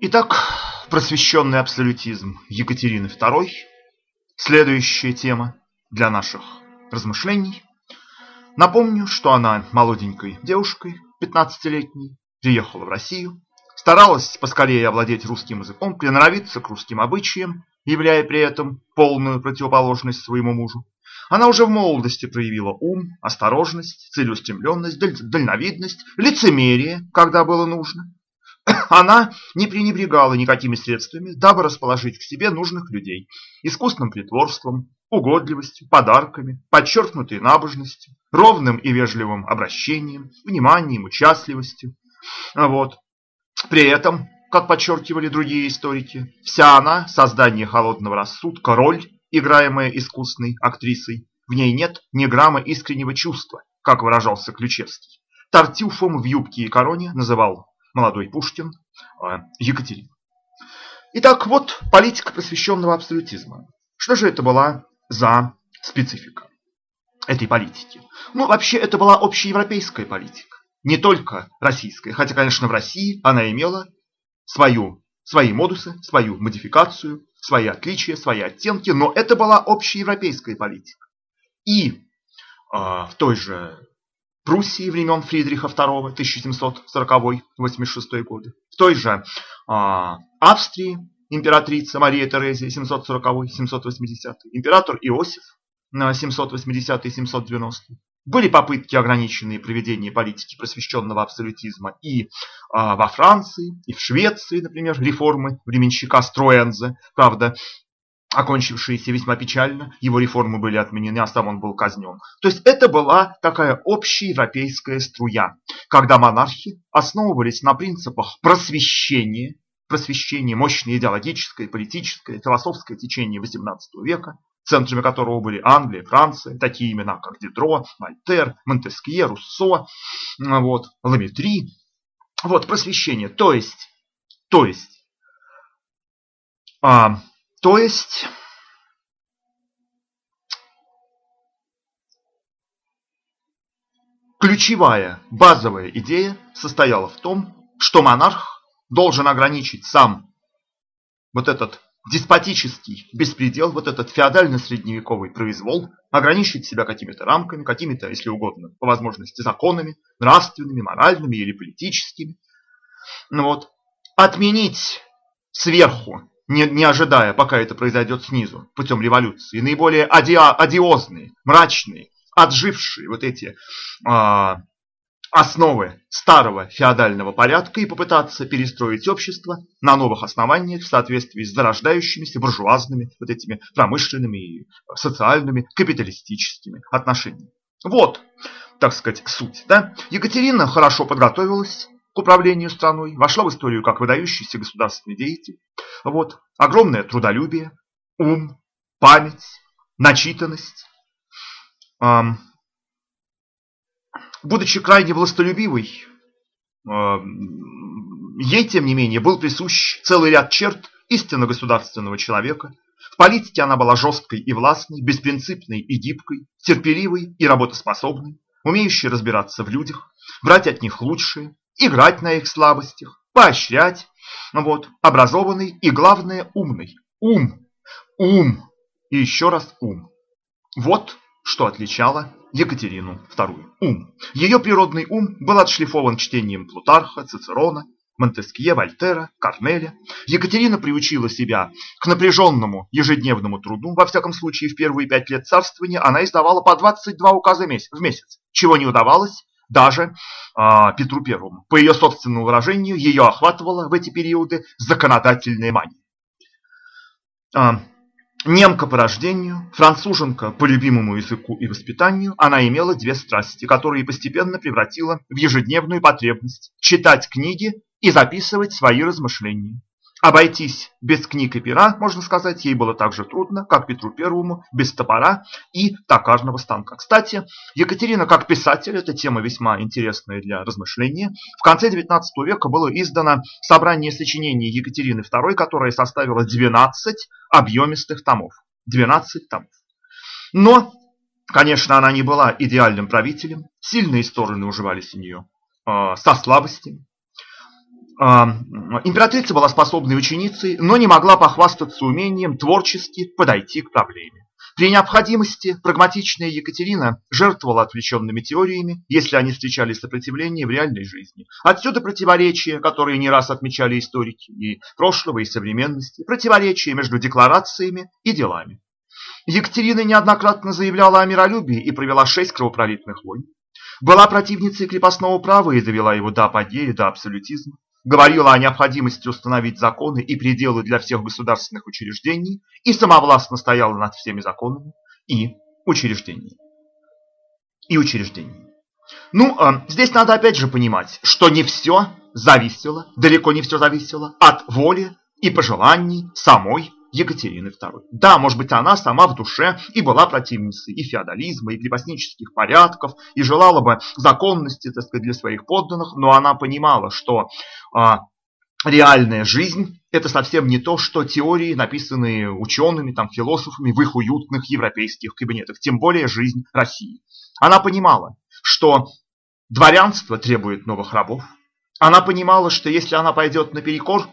Итак, просвещенный абсолютизм Екатерины II. Следующая тема для наших размышлений. Напомню, что она молоденькой девушкой, 15-летней, приехала в Россию, старалась поскорее овладеть русским языком, приноровиться к русским обычаям, являя при этом полную противоположность своему мужу. Она уже в молодости проявила ум, осторожность, целеустремленность, дальновидность, лицемерие, когда было нужно. Она не пренебрегала никакими средствами, дабы расположить к себе нужных людей, искусным притворством, угодливостью, подарками, подчеркнутой набожностью, ровным и вежливым обращением, вниманием, участливостью. Вот. При этом, как подчеркивали другие историки, вся она – создание холодного рассудка, роль, играемая искусной актрисой. В ней нет ни грамма искреннего чувства, как выражался Ключевский. Тартюфом в юбке и короне называл молодой Пушкин э, Екатерину. Итак, вот политика просвещенного абсолютизма. Что же это была за специфика этой политики? Ну, вообще, это была общеевропейская политика. Не только российская, хотя, конечно, в России она имела свою, свои модусы, свою модификацию, свои отличия, свои оттенки, но это была общеевропейская политика. И э, в той же Пруссии времен Фридриха II, 1740-86 годы, в той же э, Австрии императрица Мария Терезия, 740-780, император Иосиф, 780-790. Были попытки, ограниченные проведения политики просвещенного абсолютизма и а, во Франции, и в Швеции, например, реформы временщика Строензе, правда, окончившиеся весьма печально, его реформы были отменены, а сам он был казнен. То есть это была такая общеевропейская струя, когда монархи основывались на принципах просвещения, просвещение, мощное идеологическое, политическое, философское течение XVIII века, центрами которого были Англия, Франция, такие имена, как Дидро, Мальтер, Монтескье, Руссо, вот, Ламетри. Вот, просвещение, то есть, то есть, а, то есть, ключевая, базовая идея состояла в том, что монарх должен ограничить сам вот этот деспотический беспредел, вот этот феодально-средневековый произвол, ограничить себя какими-то рамками, какими-то, если угодно, по возможности законами, нравственными, моральными или политическими. Ну вот. Отменить сверху, не, не ожидая, пока это произойдет снизу, путем революции, наиболее адиа, одиозные, мрачные, отжившие вот эти а, основы старого феодального порядка и попытаться перестроить общество на новых основаниях в соответствии с зарождающимися буржуазными, вот этими промышленными и социальными, капиталистическими отношениями. Вот, так сказать, суть. Да? Екатерина хорошо подготовилась управлению страной, вошла в историю как выдающийся государственный деятель. Вот, огромное трудолюбие, ум, память, начитанность, будучи крайне властолюбивой, э, ей, тем не менее, был присущ целый ряд черт истинно государственного человека. В политике она была жесткой и властной, беспринципной и гибкой, терпеливой и работоспособной, умеющей разбираться в людях, брать от них лучшее, играть на их слабостях, поощрять, вот, образованный и, главное, умный. Ум, ум и еще раз ум. Вот что отличало Екатерину II. Ум. Ее природный ум был отшлифован чтением Плутарха, Цицерона, Монтескье, Вольтера, Корнеля. Екатерина приучила себя к напряженному ежедневному труду. Во всяком случае, в первые пять лет царствования она издавала по 22 указа в месяц, чего не удавалось даже э, Петру Первому. По ее собственному выражению, ее охватывала в эти периоды законодательная мания. А, Немка по рождению, француженка по любимому языку и воспитанию, она имела две страсти, которые постепенно превратила в ежедневную потребность читать книги и записывать свои размышления. Обойтись без книг и пера, можно сказать, ей было так же трудно, как Петру Первому без топора и токарного станка. Кстати, Екатерина как писатель, эта тема весьма интересная для размышления. В конце XIX века было издано собрание сочинений Екатерины II, которое составило 12 объемистых томов. 12 томов. Но, конечно, она не была идеальным правителем, сильные стороны уживались у нее э, со слабостями. Императрица была способной ученицей, но не могла похвастаться умением творчески подойти к проблеме. При необходимости прагматичная Екатерина жертвовала отвлеченными теориями, если они встречали сопротивление в реальной жизни. Отсюда противоречия, которые не раз отмечали историки и прошлого, и современности, противоречия между декларациями и делами. Екатерина неоднократно заявляла о миролюбии и провела шесть кровопролитных войн. Была противницей крепостного права и довела его до апогея, до абсолютизма говорила о необходимости установить законы и пределы для всех государственных учреждений и самовластно стояла над всеми законами и учреждениями. И учреждениями. Ну, а, здесь надо опять же понимать, что не все зависело, далеко не все зависело от воли и пожеланий самой Екатерины II. Да, может быть, она сама в душе и была противницей и феодализма, и крепостнических порядков, и желала бы законности, так сказать, для своих подданных, но она понимала, что а, реальная жизнь – это совсем не то, что теории, написанные учеными, там, философами в их уютных европейских кабинетах, тем более жизнь России. Она понимала, что дворянство требует новых рабов, она понимала, что если она пойдет наперекор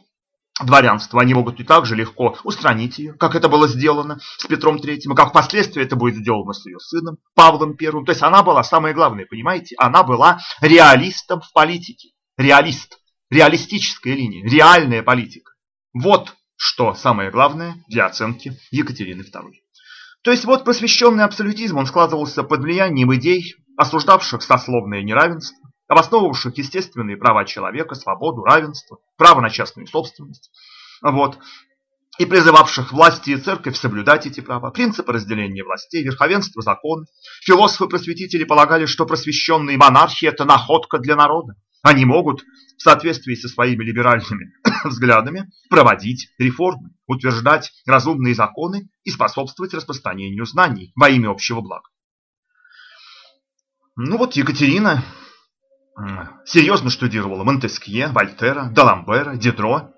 дворянства, они могут и так же легко устранить ее, как это было сделано с Петром III, как впоследствии это будет сделано с ее сыном Павлом I. То есть она была, самое главное, понимаете, она была реалистом в политике. Реалист. Реалистическая линия, реальная политика. Вот что самое главное для оценки Екатерины II. То есть вот просвещенный абсолютизм, он складывался под влиянием идей, осуждавших сословное неравенство, обосновывавших естественные права человека, свободу, равенство, право на частную собственность, вот, и призывавших власти и церковь соблюдать эти права, принципы разделения властей, верховенство закона. Философы-просветители полагали, что просвещенные монархии – это находка для народа. Они могут в соответствии со своими либеральными взглядами проводить реформы, утверждать разумные законы и способствовать распространению знаний во имя общего блага. Ну вот Екатерина серьезно штудировала Монтескье, Вольтера, Даламбера, Дидро.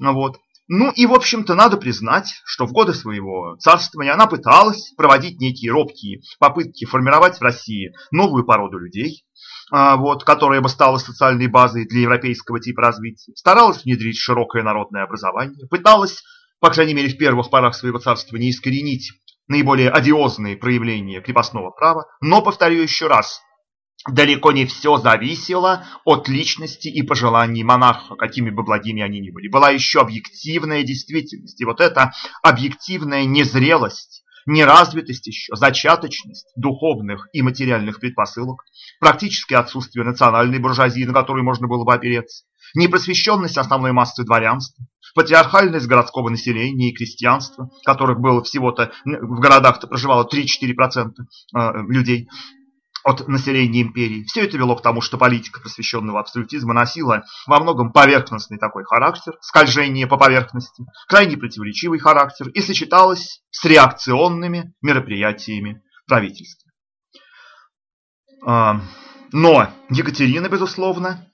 Вот. ну и, в общем-то, надо признать, что в годы своего царствования она пыталась проводить некие робкие попытки формировать в России новую породу людей, а, вот, которая бы стала социальной базой для европейского типа развития, старалась внедрить широкое народное образование, пыталась, по крайней мере в первых порах своего царства, не искоренить наиболее одиозные проявления крепостного права, но, повторю еще раз, далеко не все зависело от личности и пожеланий монарха, какими бы благими они ни были. Была еще объективная действительность. И вот эта объективная незрелость, неразвитость еще, зачаточность духовных и материальных предпосылок, практическое отсутствие национальной буржуазии, на которую можно было бы опереться, непросвещенность основной массы дворянства, патриархальность городского населения и крестьянства, которых было всего-то в городах-то проживало 3-4% э, людей, от населения империи. Все это вело к тому, что политика просвещенного абсолютизма носила во многом поверхностный такой характер, скольжение по поверхности, крайне противоречивый характер и сочеталась с реакционными мероприятиями правительства. А, но Екатерина, безусловно,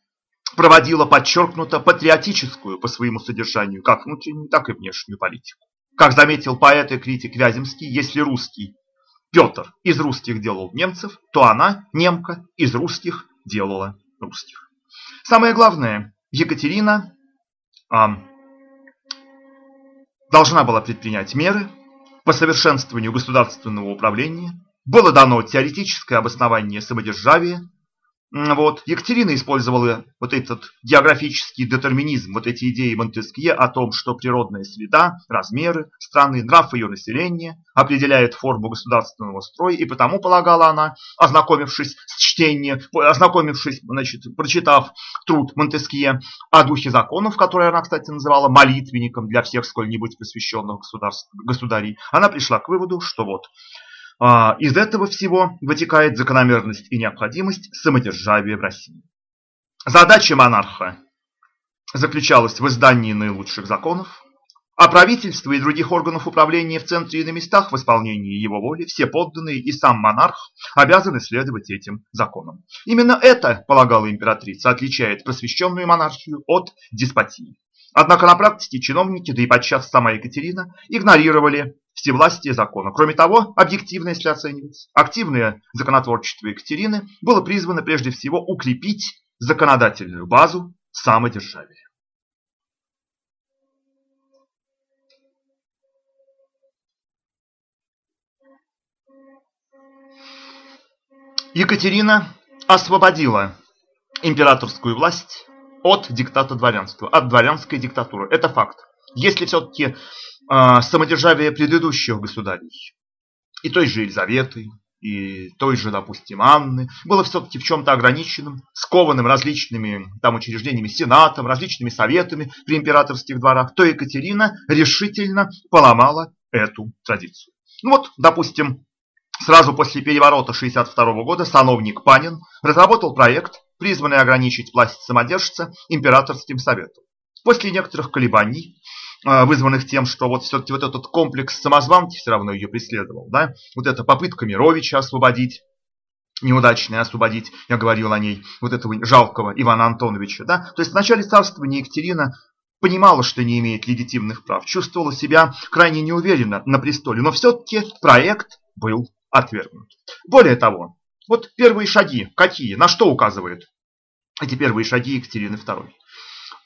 проводила подчеркнуто патриотическую по своему содержанию как внутреннюю, так и внешнюю политику. Как заметил поэт и критик Вяземский, если русский Петр из русских делал немцев, то она, немка, из русских делала русских. Самое главное, Екатерина а, должна была предпринять меры по совершенствованию государственного управления. Было дано теоретическое обоснование самодержавия, вот. Екатерина использовала вот этот географический детерминизм, вот эти идеи Монтескье о том, что природная среда, размеры страны, нрав ее населения определяют форму государственного строя, и потому полагала она, ознакомившись с чтением, ознакомившись, значит, прочитав труд Монтескье о духе законов, который она, кстати, называла молитвенником для всех сколь-нибудь посвященных государств, государей, она пришла к выводу, что вот а, из этого всего вытекает закономерность и необходимость самодержавия в России. Задача монарха заключалась в издании наилучших законов, а правительство и других органов управления в центре и на местах в исполнении его воли, все подданные и сам монарх обязаны следовать этим законам. Именно это, полагала императрица, отличает просвещенную монархию от деспотии. Однако на практике чиновники, да и подчас сама Екатерина, игнорировали всевластия закона. Кроме того, объективно, если оценивать, активное законотворчество Екатерины было призвано прежде всего укрепить законодательную базу самодержавия. Екатерина освободила императорскую власть от диктата дворянства, от дворянской диктатуры. Это факт. Если все-таки самодержавие предыдущих государей, и той же Елизаветы, и той же, допустим, Анны, было все-таки в чем-то ограниченным, скованным различными там учреждениями, сенатом, различными советами при императорских дворах, то Екатерина решительно поломала эту традицию. Ну вот, допустим, сразу после переворота 1962 года сановник Панин разработал проект, призванный ограничить власть самодержца императорским советом. После некоторых колебаний а, вызванных тем, что вот все-таки вот этот комплекс самозванки все равно ее преследовал, да, вот эта попытка Мировича освободить, неудачная освободить, я говорил о ней, вот этого жалкого Ивана Антоновича, да, то есть в начале царствования Екатерина понимала, что не имеет легитимных прав, чувствовала себя крайне неуверенно на престоле, но все-таки проект был отвергнут. Более того, вот первые шаги какие, на что указывают эти первые шаги Екатерины II?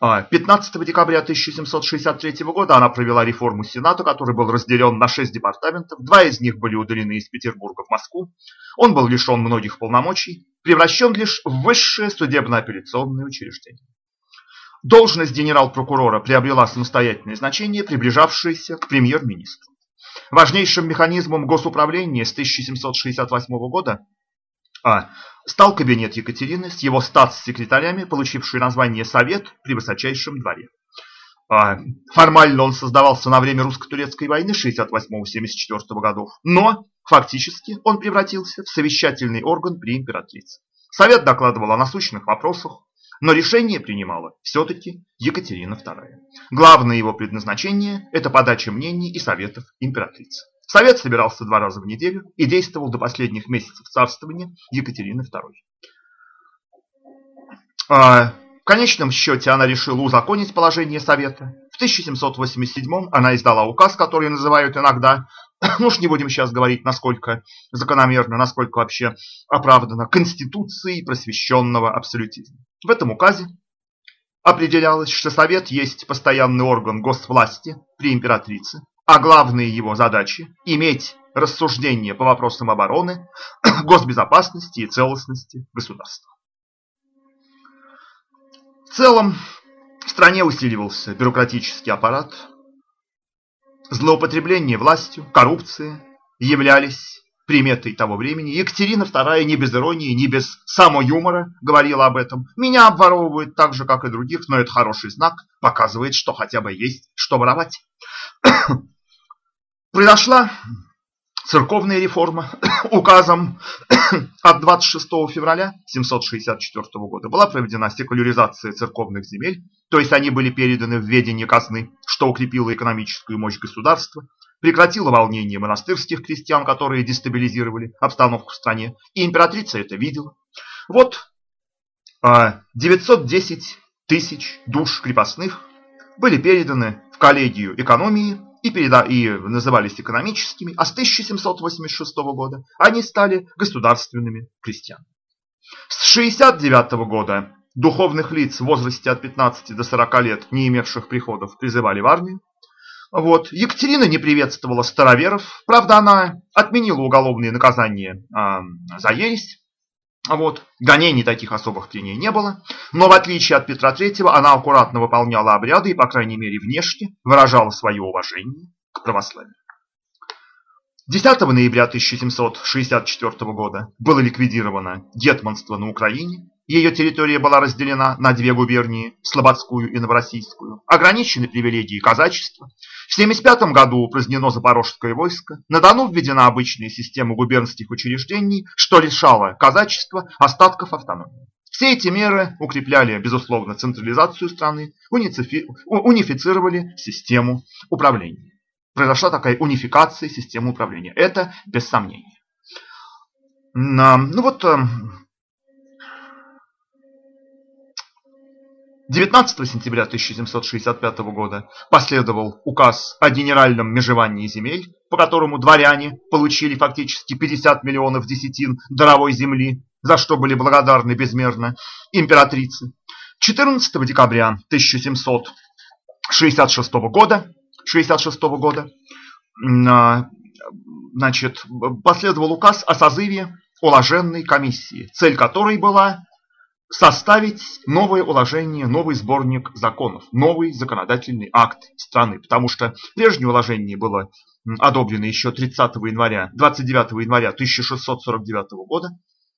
15 а, декабря 1763 года она провела реформу Сената, который был разделен на шесть департаментов. Два из них были удалены из Петербурга в Москву. Он был лишен многих полномочий, превращен лишь в высшее судебно-апелляционное учреждение. Должность генерал-прокурора приобрела самостоятельное значение, приближавшееся к премьер-министру. Важнейшим механизмом госуправления с 1768 года а. Стал кабинет Екатерины с его статс-секретарями, получивший название «Совет» при высочайшем дворе. А. Формально он создавался на время русско-турецкой войны 68-74 годов, но фактически он превратился в совещательный орган при императрице. Совет докладывал о насущных вопросах, но решение принимала все-таки Екатерина II. Главное его предназначение – это подача мнений и советов императрицы. Совет собирался два раза в неделю и действовал до последних месяцев царствования Екатерины II. А, в конечном счете она решила узаконить положение Совета. В 1787 она издала указ, который называют иногда, ну уж не будем сейчас говорить, насколько закономерно, насколько вообще оправдано, Конституцией просвещенного абсолютизма. В этом указе определялось, что Совет есть постоянный орган госвласти при императрице, а главные его задачи – иметь рассуждения по вопросам обороны, госбезопасности и целостности государства. В целом, в стране усиливался бюрократический аппарат, злоупотребление властью, коррупция являлись приметой того времени. Екатерина II не без иронии, не без самоюмора говорила об этом. Меня обворовывают так же, как и других, но это хороший знак, показывает, что хотя бы есть что воровать. Произошла церковная реформа указом от 26 февраля 764 года была проведена секуляризация церковных земель, то есть они были переданы в ведение казны, что укрепило экономическую мощь государства, прекратило волнение монастырских крестьян, которые дестабилизировали обстановку в стране, и императрица это видела. Вот 910 а, тысяч душ крепостных были переданы в коллегию экономии и, переда... и назывались экономическими, а с 1786 года они стали государственными крестьянами. С 69 года духовных лиц в возрасте от 15 до 40 лет, не имевших приходов, призывали в армию. Вот. Екатерина не приветствовала староверов, правда она отменила уголовные наказания э, за ересь. Вот. Гонений таких особых при ней не было. Но в отличие от Петра III, она аккуратно выполняла обряды и, по крайней мере, внешне выражала свое уважение к православию. 10 ноября 1764 года было ликвидировано гетманство на Украине. Ее территория была разделена на две губернии, Слободскую и Новороссийскую. Ограничены привилегии казачества. В 1975 году упразднено Запорожское войско. На Дону введена обычная система губернских учреждений, что лишало казачества остатков автономии. Все эти меры укрепляли, безусловно, централизацию страны, унифицировали систему управления произошла такая унификация системы управления. Это без сомнения. Ну вот, 19 эм, сентября 1765 года последовал указ о генеральном межевании земель, по которому дворяне получили фактически 50 миллионов десятин даровой земли, за что были благодарны безмерно императрице. 14 декабря 1766 года 1966 года значит, последовал указ о созыве уложенной комиссии, цель которой была составить новое уложение, новый сборник законов, новый законодательный акт страны. Потому что прежнее уложение было одобрено еще 30 января, 29 января 1649 года,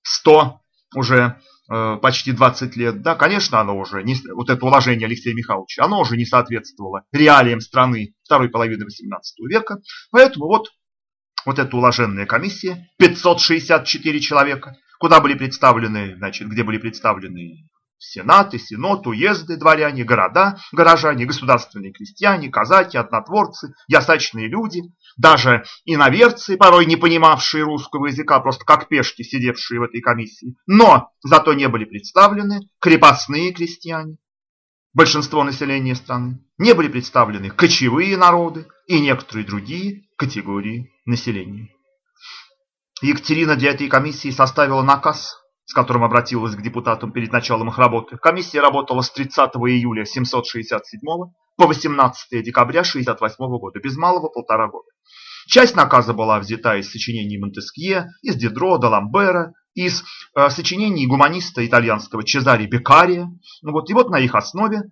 100 уже э, почти 20 лет, да, конечно, оно уже, не, вот это уложение Алексея Михайловича, оно уже не соответствовало реалиям страны второй половины 18 века, поэтому вот, вот эта уложенная комиссия, 564 человека, куда были представлены, значит, где были представлены сенаты, сенот, уезды, дворяне, города, горожане, государственные крестьяне, казаки, однотворцы, ясачные люди, даже иноверцы, порой не понимавшие русского языка, просто как пешки, сидевшие в этой комиссии. Но зато не были представлены крепостные крестьяне, большинство населения страны, не были представлены кочевые народы и некоторые другие категории населения. Екатерина для этой комиссии составила наказ, с которым обратилась к депутатам перед началом их работы. Комиссия работала с 30 июля 767 по 18 декабря 68 года, без малого полтора года. Часть наказа была взята из сочинений Монтескье, из Дидро, Даламбера, из э, сочинений гуманиста итальянского Чезари Беккария. Ну вот, и вот на их основе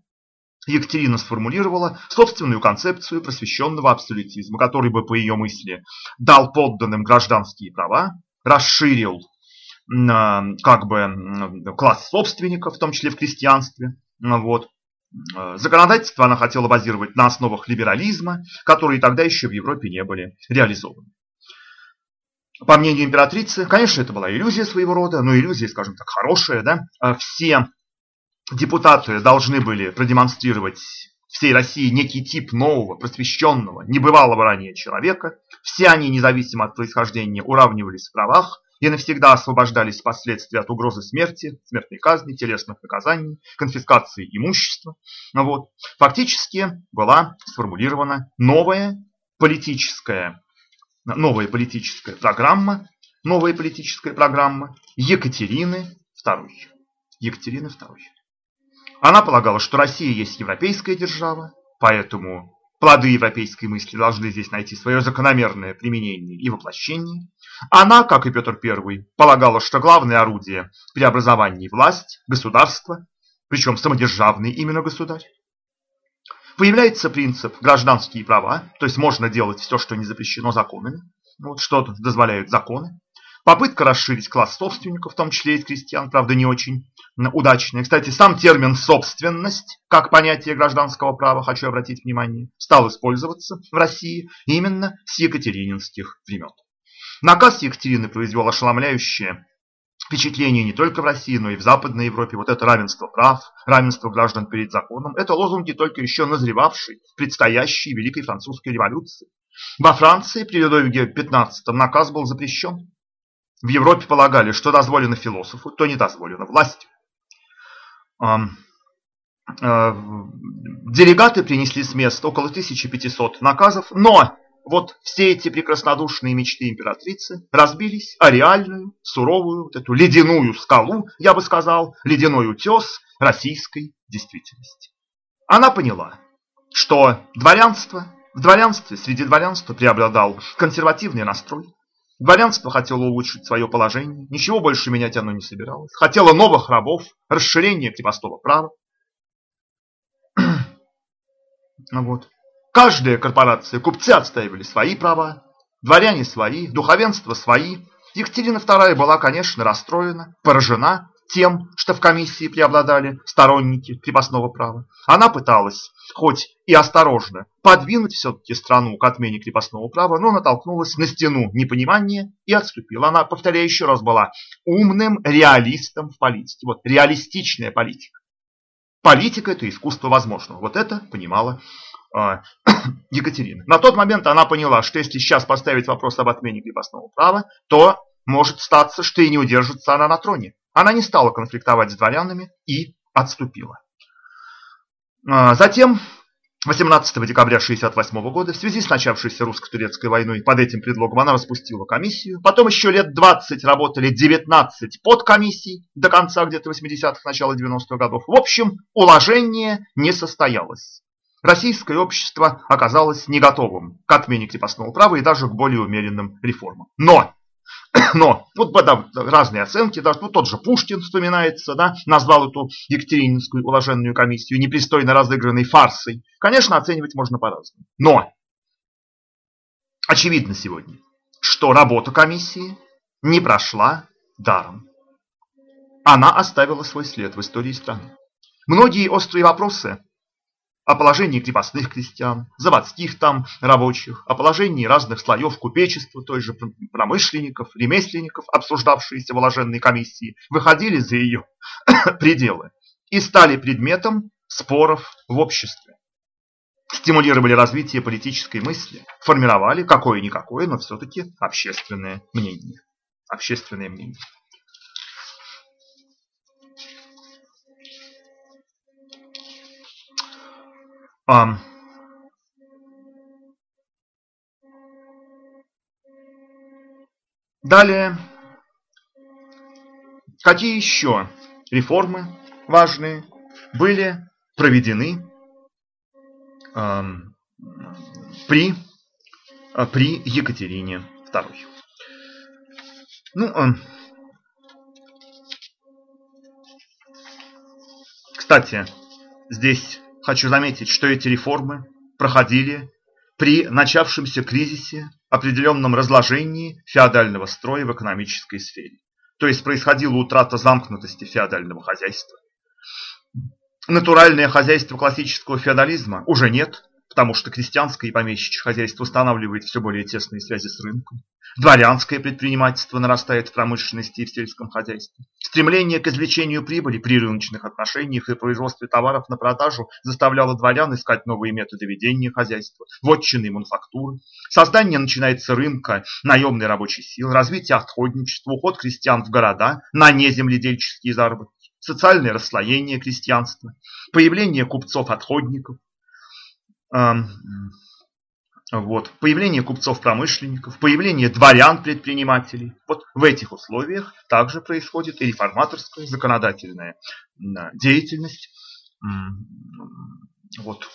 Екатерина сформулировала собственную концепцию просвещенного абсолютизма, который бы, по ее мысли, дал подданным гражданские права, расширил как бы класс собственников, в том числе в крестьянстве. Вот. Э, законодательство она хотела базировать на основах либерализма, которые тогда еще в Европе не были реализованы. По мнению императрицы, конечно, это была иллюзия своего рода, но иллюзия, скажем так, хорошая. Да? Э, все депутаты должны были продемонстрировать всей России некий тип нового, просвещенного, небывалого ранее человека. Все они, независимо от происхождения, уравнивались в правах, и навсегда освобождались впоследствии от угрозы смерти, смертной казни, телесных наказаний, конфискации имущества. Вот. Фактически была сформулирована новая политическая, новая политическая программа, новая политическая программа Екатерины II. Екатерины II. Она полагала, что Россия есть европейская держава, поэтому Плоды европейской мысли должны здесь найти свое закономерное применение и воплощение. Она, как и Петр I, полагала, что главное орудие преобразований – власть, государство, причем самодержавный именно государь. Появляется принцип гражданские права, то есть можно делать все, что не запрещено законами, вот, что дозволяют законы. Попытка расширить класс собственников, в том числе из крестьян, правда не очень удачная. Кстати, сам термин «собственность» как понятие гражданского права, хочу обратить внимание, стал использоваться в России именно с екатерининских времен. Наказ Екатерины произвел ошеломляющее впечатление не только в России, но и в Западной Европе. Вот это равенство прав, равенство граждан перед законом. Это лозунги только еще назревавшей предстоящей Великой Французской революции. Во Франции при Людовике XV наказ был запрещен. В Европе полагали, что дозволено философу, то не дозволено власти. Э, делегаты принесли с места около 1500 наказов, но вот все эти прекраснодушные мечты императрицы разбились о реальную, суровую, вот эту ледяную скалу, я бы сказал, ледяной утес российской действительности. Она поняла, что дворянство, в дворянстве, среди дворянства преобладал консервативный настрой, Дворянство хотело улучшить свое положение, ничего больше менять оно не собиралось. Хотело новых рабов, расширения крепостного права. Вот. Каждая корпорация, купцы отстаивали свои права, дворяне свои, духовенство свои. Екатерина II была, конечно, расстроена, поражена тем, что в комиссии преобладали сторонники крепостного права. Она пыталась, хоть и осторожно, подвинуть все-таки страну к отмене крепостного права, но натолкнулась на стену непонимания и отступила. Она, повторяю еще раз, была умным реалистом в политике. Вот реалистичная политика. Политика – это искусство возможного. Вот это понимала э, Екатерина. На тот момент она поняла, что если сейчас поставить вопрос об отмене крепостного права, то может статься, что и не удержится она на троне. Она не стала конфликтовать с дворянами и отступила. А, затем, 18 декабря 1968 года, в связи с начавшейся русско-турецкой войной, под этим предлогом она распустила комиссию. Потом еще лет 20 работали 19 подкомиссий до конца где-то 80-х, начала 90-х годов. В общем, уложение не состоялось. Российское общество оказалось не готовым к отмене крепостного права и даже к более умеренным реформам. Но Но вот да, разные оценки, даже ну, тот же Пушкин вспоминается, да, назвал эту Екатерининскую уложенную комиссию непристойно разыгранной фарсой. Конечно, оценивать можно по-разному. Но очевидно сегодня, что работа комиссии не прошла даром. Она оставила свой след в истории страны. Многие острые вопросы о положении крепостных крестьян, заводских там рабочих, о положении разных слоев купечества, той же промышленников, ремесленников, обсуждавшиеся в уложенной комиссии, выходили за ее пределы и стали предметом споров в обществе. Стимулировали развитие политической мысли, формировали какое-никакое, но все-таки общественное мнение. Общественное мнение. А, далее, какие еще реформы важные были проведены э, при, э, при Екатерине II? Ну, э, кстати, здесь Хочу заметить, что эти реформы проходили при начавшемся кризисе, определенном разложении феодального строя в экономической сфере. То есть происходила утрата замкнутости феодального хозяйства. Натуральное хозяйство классического феодализма уже нет, потому что крестьянское и помещичье хозяйство устанавливает все более тесные связи с рынком. Дворянское предпринимательство нарастает в промышленности и в сельском хозяйстве. Стремление к извлечению прибыли при рыночных отношениях и производстве товаров на продажу заставляло дворян искать новые методы ведения хозяйства, вотчины и мануфактуры. Создание начинается рынка наемной рабочей силы, развитие отходничества, уход крестьян в города на неземледельческие заработки, социальное расслоение крестьянства, появление купцов-отходников, вот, появление купцов-промышленников, появление дворян-предпринимателей. Вот в этих условиях также происходит и реформаторская законодательная деятельность вот,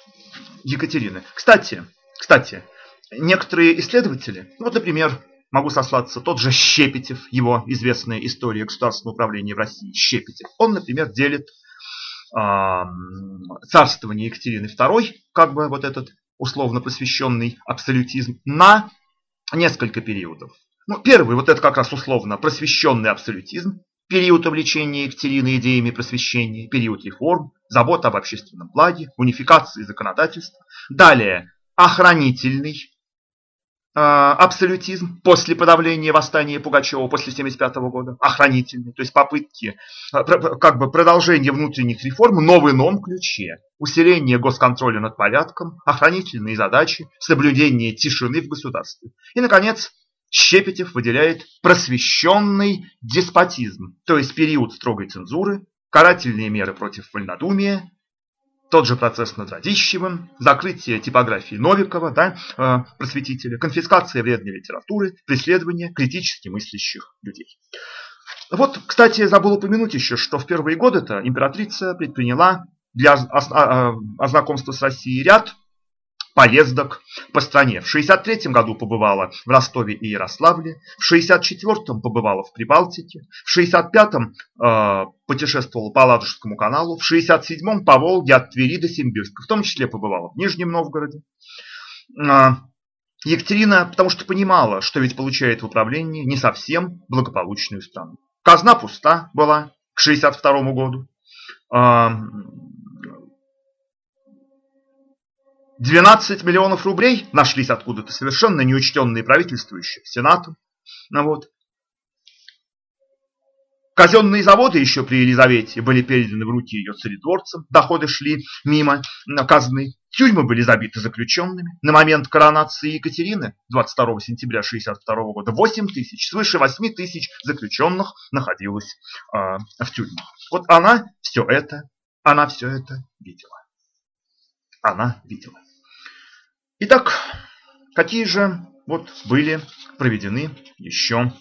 Екатерины. Кстати, кстати, некоторые исследователи, вот, например, могу сослаться, тот же Щепетев, его известная история государственного управления в России, Щепетев, он, например, делит царствование Екатерины II, как бы вот этот условно посвященный абсолютизм, на несколько периодов. Ну, первый, вот это как раз условно просвещенный абсолютизм, период увлечения Екатерины идеями просвещения, период реформ, забота об общественном благе, унификации законодательства. Далее, охранительный абсолютизм после подавления восстания Пугачева после 1975 года, охранительный, то есть попытки э, как бы продолжения внутренних реформ, но в ином ключе. Усиление госконтроля над порядком, охранительные задачи, соблюдение тишины в государстве. И, наконец, Щепетев выделяет просвещенный деспотизм, то есть период строгой цензуры, карательные меры против вольнодумия, тот же процесс над Радищевым, закрытие типографии Новикова, да, э, просветителя, конфискация вредной литературы, преследование критически мыслящих людей. Вот, кстати, забыл упомянуть еще, что в первые годы-то императрица предприняла для ознакомства с Россией ряд поездок по стране. В 63 году побывала в Ростове и Ярославле, в 64-м побывала в Прибалтике, в 65-м э, путешествовала по Ладожскому каналу, в 67-м по Волге от Твери до Симбирска, в том числе побывала в Нижнем Новгороде. Э, Екатерина, потому что понимала, что ведь получает в управлении не совсем благополучную страну. Казна пуста была к 62 году. 12 миллионов рублей нашлись откуда-то, совершенно неучтенные правительствующие, Сенатом. Ну вот. Казенные заводы еще при Елизавете были переданы в руки ее царедворцам, доходы шли мимо казны. Тюрьмы были забиты заключенными. На момент коронации Екатерины 22 сентября 1962 года 8 тысяч, свыше 8 тысяч заключенных находилось э, в тюрьмах. Вот она все это, она все это видела. Она видела. Итак, какие же вот были проведены еще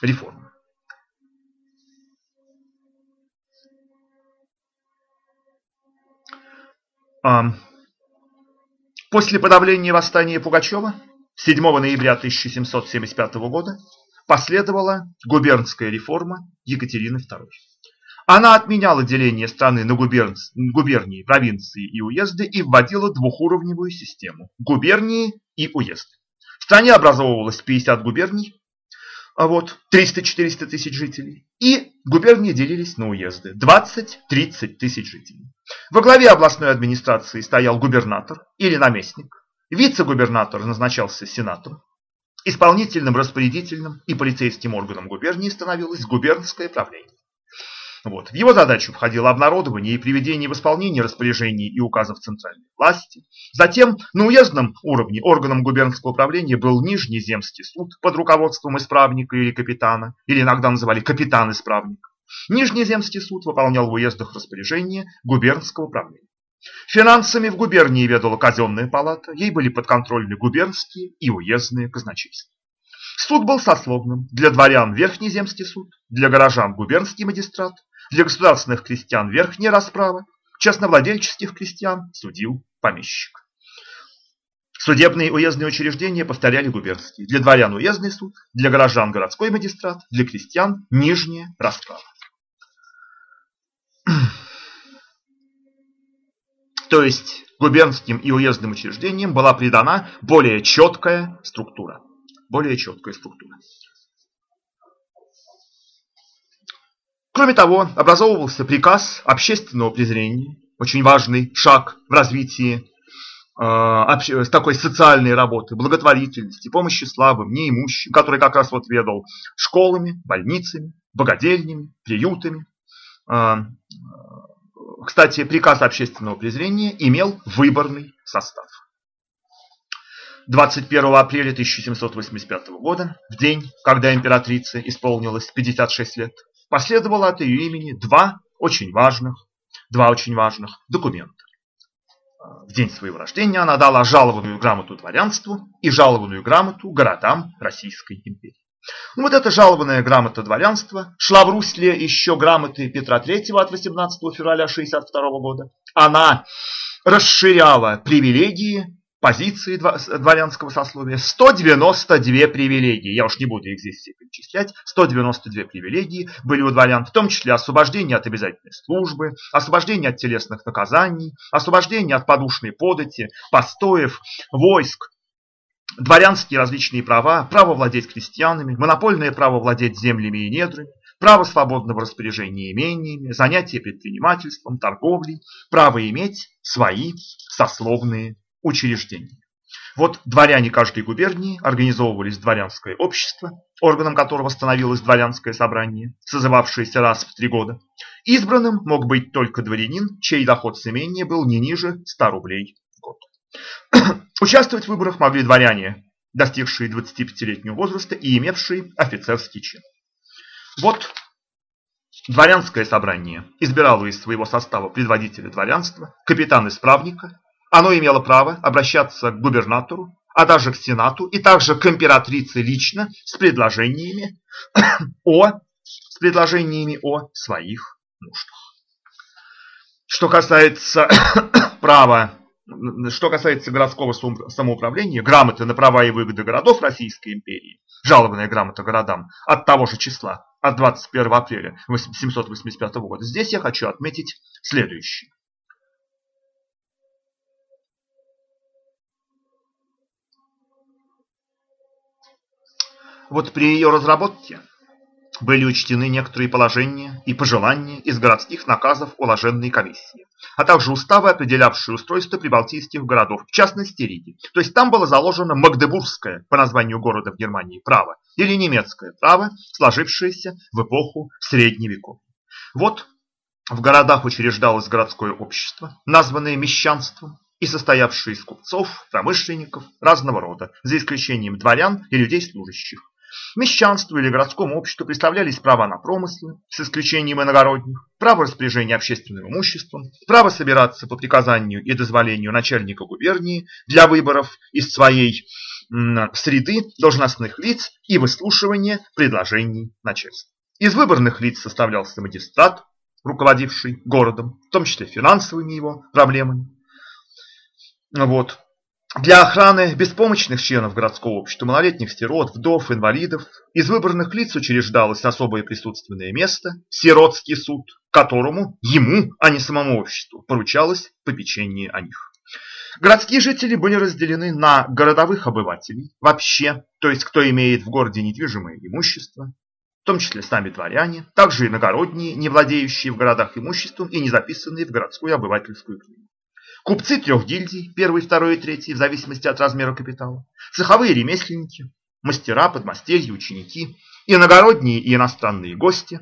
реформы? После подавления восстания Пугачева 7 ноября 1775 года последовала губернская реформа Екатерины II. Она отменяла деление страны на губернии, провинции и уезды и вводила двухуровневую систему – губернии и уезды. В стране образовывалось 50 губерний, а вот 300-400 тысяч жителей, и губернии делились на уезды – 20-30 тысяч жителей. Во главе областной администрации стоял губернатор или наместник, вице-губернатор назначался сенатом, исполнительным, распорядительным и полицейским органом губернии становилось губернское правление. Вот. В его задачу входило обнародование и приведение в исполнение распоряжений и указов центральной власти. Затем на уездном уровне органом губернского управления был Нижний земский суд под руководством исправника или капитана, или иногда называли капитан-исправник. Нижний земский суд выполнял в уездах распоряжения губернского управления. Финансами в губернии ведала казенная палата, ей были подконтрольны губернские и уездные казначейства. Суд был сословным. Для дворян Верхний земский суд, для горожан губернский магистрат, для государственных крестьян верхняя расправа, частновладельческих крестьян судил помещик. Судебные уездные учреждения повторяли губернские. Для дворян уездный суд, для горожан городской магистрат, для крестьян нижняя расправа. То есть губернским и уездным учреждениям была придана более четкая структура. Более четкая структура. Кроме того, образовывался приказ общественного презрения, очень важный шаг в развитии э, такой социальной работы, благотворительности, помощи слабым, неимущим, который как раз вот ведал школами, больницами, богадельнями, приютами. Э, кстати, приказ общественного презрения имел выборный состав. 21 апреля 1785 года, в день, когда императрице исполнилось 56 лет, последовало от ее имени два очень важных, два очень важных документа. В день своего рождения она дала жалованную грамоту дворянству и жалованную грамоту городам Российской империи. Ну вот эта жалованная грамота дворянства шла в русле еще грамоты Петра III от 18 февраля 1962 года. Она расширяла привилегии позиции дворянского сословия 192 привилегии. Я уж не буду их здесь все перечислять. 192 привилегии были у дворян, в том числе освобождение от обязательной службы, освобождение от телесных наказаний, освобождение от подушной подати, постоев, войск, дворянские различные права, право владеть крестьянами, монопольное право владеть землями и недрами, право свободного распоряжения имениями, занятие предпринимательством, торговлей, право иметь свои сословные учреждений. Вот дворяне каждой губернии организовывались дворянское общество, органом которого становилось дворянское собрание, созывавшееся раз в три года. Избранным мог быть только дворянин, чей доход с имения был не ниже 100 рублей в год. Участвовать в выборах могли дворяне, достигшие 25-летнего возраста и имевшие офицерский чин. Вот дворянское собрание избирало из своего состава предводителя дворянства, капитана-исправника, оно имело право обращаться к губернатору, а также к сенату и также к императрице лично с предложениями о, с предложениями о своих нуждах. Что касается права, что касается городского самоуправления, грамоты на права и выгоды городов Российской империи, жалованная грамота городам от того же числа, от 21 апреля 1785 года, здесь я хочу отметить следующее. Вот при ее разработке были учтены некоторые положения и пожелания из городских наказов уложенной комиссии, а также уставы, определявшие устройство прибалтийских городов, в частности Риги. То есть там было заложено магдебургское, по названию города в Германии, право, или немецкое право, сложившееся в эпоху Средневековья. Вот в городах учреждалось городское общество, названное мещанством, и состоявшее из купцов, промышленников разного рода, за исключением дворян и людей служащих. Мещанству или городскому обществу представлялись права на промыслы, с исключением иногородних, право распоряжения общественным имуществом, право собираться по приказанию и дозволению начальника губернии для выборов из своей среды должностных лиц и выслушивания предложений начальства. Из выборных лиц составлялся магистрат, руководивший городом, в том числе финансовыми его проблемами. Вот. Для охраны беспомощных членов городского общества, малолетних сирот, вдов, инвалидов, из выбранных лиц учреждалось особое присутственное место – сиротский суд, которому, ему, а не самому обществу, поручалось попечение о них. Городские жители были разделены на городовых обывателей вообще, то есть кто имеет в городе недвижимое имущество, в том числе сами дворяне, также иногородние, не владеющие в городах имуществом и не записанные в городскую обывательскую книгу. Купцы трех гильдий, первый, второй и третий, в зависимости от размера капитала, цеховые ремесленники, мастера, подмастерья, ученики, иногородние и иностранные гости,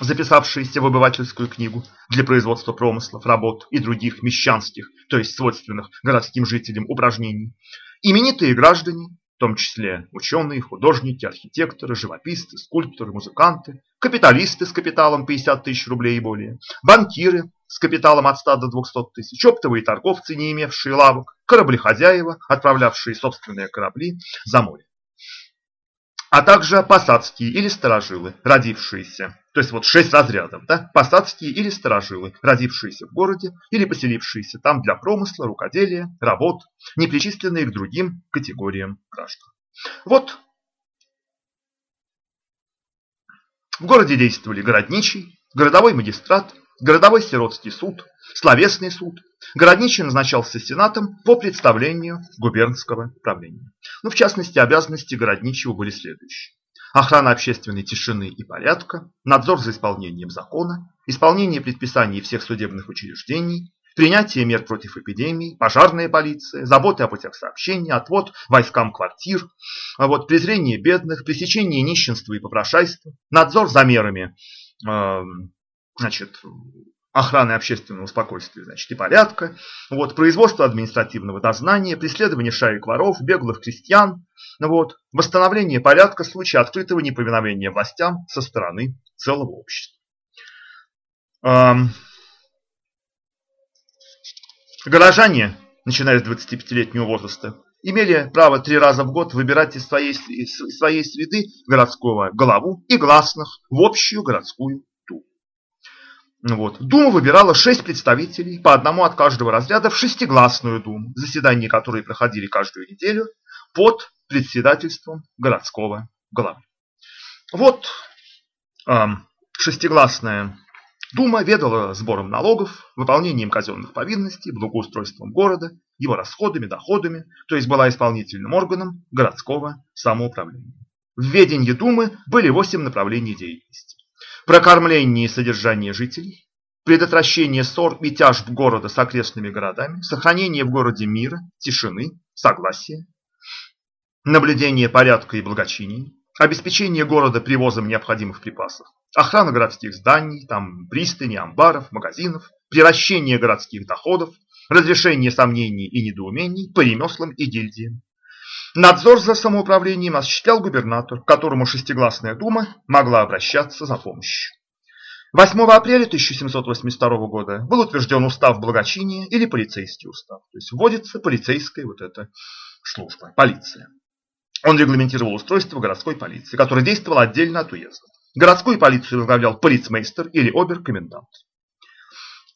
записавшиеся в обывательскую книгу для производства промыслов, работ и других мещанских, то есть свойственных городским жителям упражнений, именитые граждане, в том числе ученые, художники, архитекторы, живописцы, скульпторы, музыканты, капиталисты с капиталом 50 тысяч рублей и более, банкиры с капиталом от 100 до 200 тысяч, оптовые торговцы, не имевшие лавок, кораблехозяева, отправлявшие собственные корабли за море а также посадские или сторожилы, родившиеся, то есть вот шесть разрядов, да, посадские или сторожилы, родившиеся в городе или поселившиеся там для промысла, рукоделия, работ, не причисленные к другим категориям граждан. Вот в городе действовали городничий, городовой магистрат, городовой сиротский суд, словесный суд. Городничий назначался сенатом по представлению губернского правления. Ну, в частности, обязанности городничего были следующие. Охрана общественной тишины и порядка, надзор за исполнением закона, исполнение предписаний всех судебных учреждений, принятие мер против эпидемий, пожарная полиция, заботы о путях сообщения, отвод войскам квартир, а вот, презрение бедных, пресечение нищенства и попрошайства, надзор за мерами э, значит, охраны общественного спокойствия значит, и порядка, вот, производство административного дознания, преследование шаек воров, беглых крестьян, вот, восстановление порядка в случае открытого неповиновения властям со стороны целого общества. Горожане, начиная с 25-летнего возраста, имели право три раза в год выбирать из своей, из своей среды городского главу и гласных в общую городскую вот. Дума выбирала шесть представителей, по одному от каждого разряда, в шестигласную думу, заседания которой проходили каждую неделю под председательством городского главы. Вот э, шестигласная дума ведала сбором налогов, выполнением казенных повинностей, благоустройством города, его расходами, доходами, то есть была исполнительным органом городского самоуправления. В ведении думы были восемь направлений деятельности прокормление и содержание жителей, предотвращение ссор и тяжб города с окрестными городами, сохранение в городе мира, тишины, согласия, наблюдение порядка и благочиния, обеспечение города привозом необходимых припасов, охрана городских зданий, там пристани, амбаров, магазинов, приращение городских доходов, разрешение сомнений и недоумений по ремеслам и гильдиям, Надзор за самоуправлением осуществлял губернатор, к которому шестигласная дума могла обращаться за помощью. 8 апреля 1782 года был утвержден устав благочиния или полицейский устав. То есть вводится полицейская вот эта служба, полиция. Он регламентировал устройство городской полиции, которая действовала отдельно от уезда. Городскую полицию возглавлял полицмейстер или обер-комендант.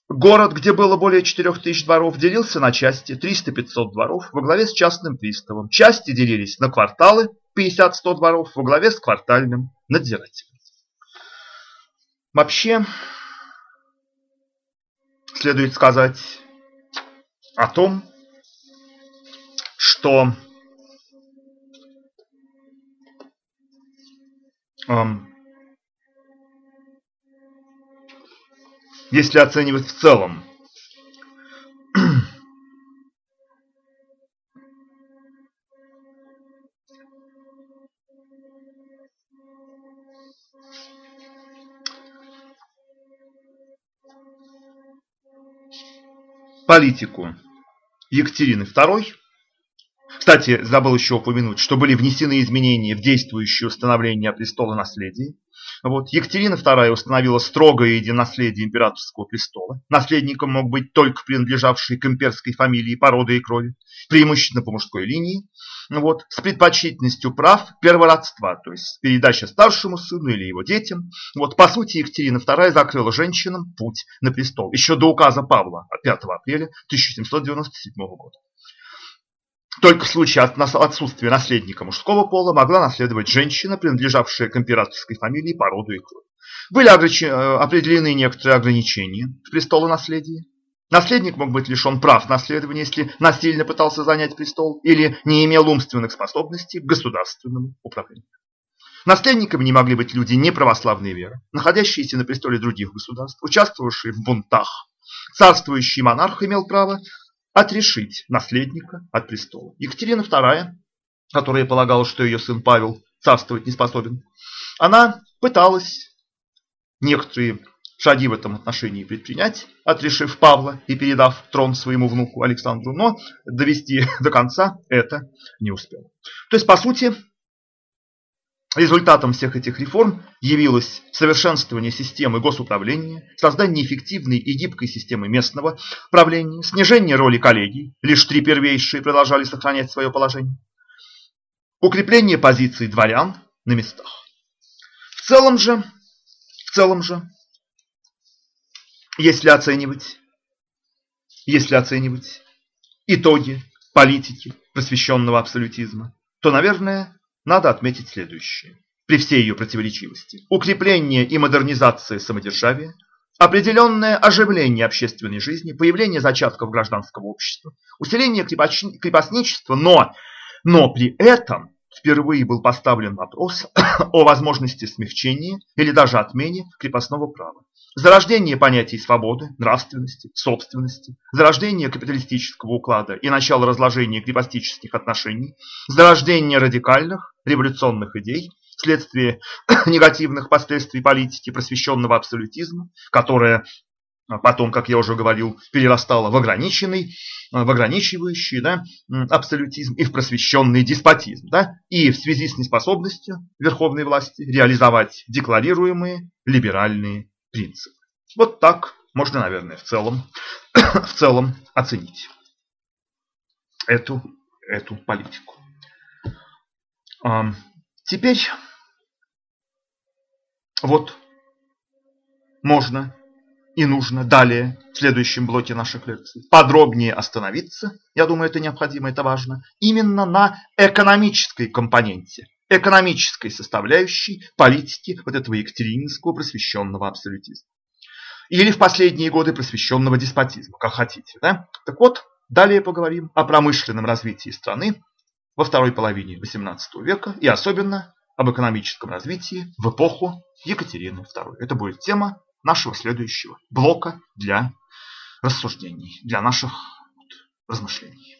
Город, где было более 4000 дворов, делился на части 300-500 дворов во главе с частным приставом. Части делились на кварталы 50-100 дворов во главе с квартальным надзирателем. Вообще, следует сказать о том, что эм, если оценивать в целом. Политику Екатерины II. Кстати, забыл еще упомянуть, что были внесены изменения в действующее установление престола наследия. Вот. Екатерина II установила строгое единоследие императорского престола. Наследником мог быть только принадлежавший к имперской фамилии, породы и крови, преимущественно по мужской линии, вот, с предпочтительностью прав первородства, то есть передача старшему сыну или его детям. Вот, по сути, Екатерина II закрыла женщинам путь на престол еще до указа Павла от 5 апреля 1797 года. Только в случае отсутствия наследника мужского пола могла наследовать женщина, принадлежавшая к императорской фамилии по роду и крови. Были э, определены некоторые ограничения в престолонаследии. Наследник мог быть лишен прав наследования, если насильно пытался занять престол или не имел умственных способностей к государственному управлению. Наследниками не могли быть люди неправославной веры, находящиеся на престоле других государств, участвовавшие в бунтах. Царствующий монарх имел право отрешить наследника от престола. Екатерина II, которая полагала, что ее сын Павел царствовать не способен, она пыталась некоторые шаги в этом отношении предпринять, отрешив Павла и передав трон своему внуку Александру, но довести до конца это не успел. То есть, по сути, результатом всех этих реформ явилось совершенствование системы госуправления, создание эффективной и гибкой системы местного правления, снижение роли коллегий, лишь три первейшие продолжали сохранять свое положение, укрепление позиций дворян на местах. В целом же, в целом же если оценивать, если оценивать итоги политики просвещенного абсолютизма, то, наверное, надо отметить следующее. При всей ее противоречивости. Укрепление и модернизация самодержавия, определенное оживление общественной жизни, появление зачатков гражданского общества, усиление крепостничества, но, но при этом впервые был поставлен вопрос о возможности смягчения или даже отмене крепостного права. Зарождение понятий свободы, нравственности, собственности, зарождение капиталистического уклада и начало разложения крепостических отношений, зарождение радикальных, революционных идей, вследствие негативных последствий политики просвещенного абсолютизма, которая потом, как я уже говорил, перерастала в ограниченный, в ограничивающий да, абсолютизм и в просвещенный деспотизм. Да, и в связи с неспособностью верховной власти реализовать декларируемые либеральные принцип. Вот так можно, наверное, в целом, в целом оценить эту, эту политику. Теперь вот можно и нужно далее, в следующем блоке наших лекций, подробнее остановиться, я думаю, это необходимо, это важно, именно на экономической компоненте экономической составляющей политики вот этого екатерининского просвещенного абсолютизма. Или в последние годы просвещенного деспотизма, как хотите. Да? Так вот, далее поговорим о промышленном развитии страны во второй половине XVIII века и особенно об экономическом развитии в эпоху Екатерины II. Это будет тема нашего следующего блока для рассуждений, для наших размышлений.